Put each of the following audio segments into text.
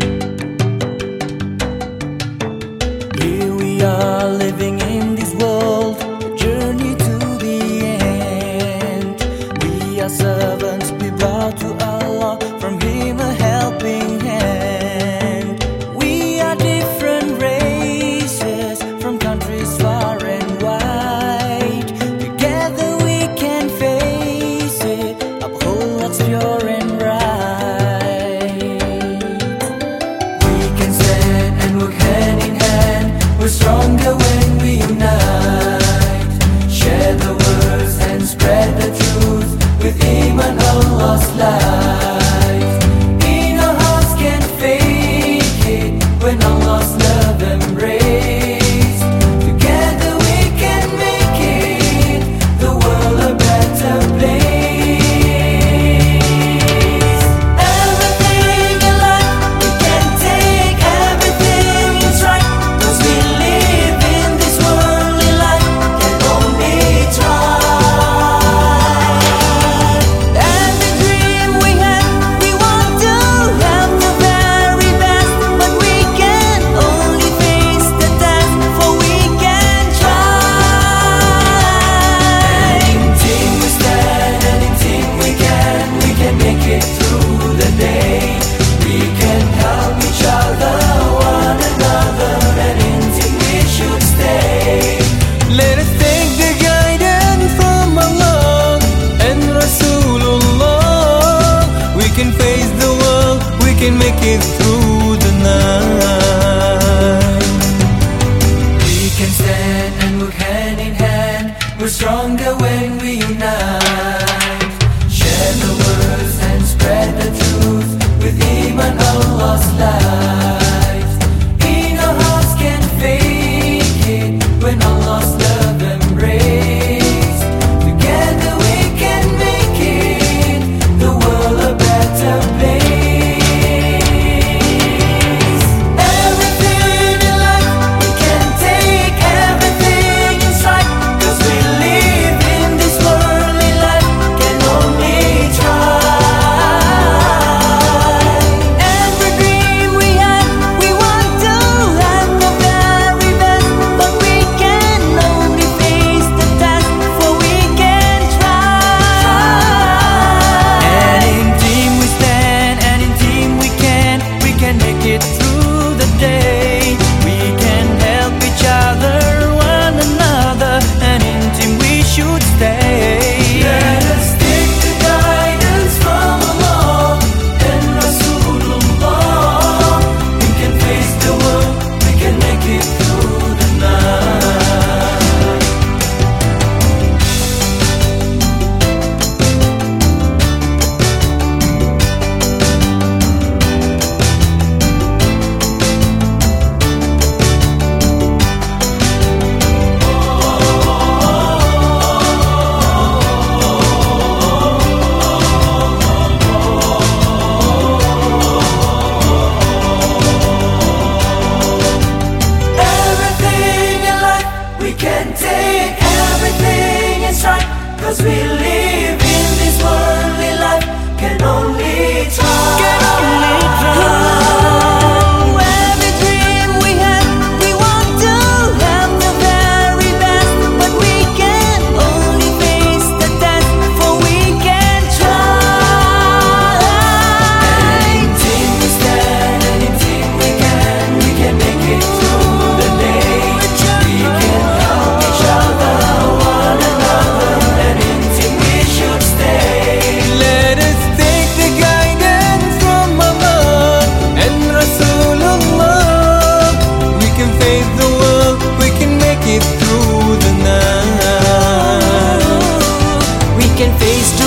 Here can make it through the night. We can stand and work hand in hand. We're stronger when we unite. Share the words and spread the truth with even Iman lost light.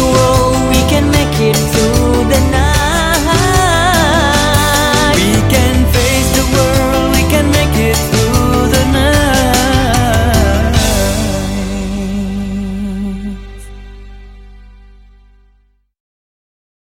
Oh, we can make it through the night.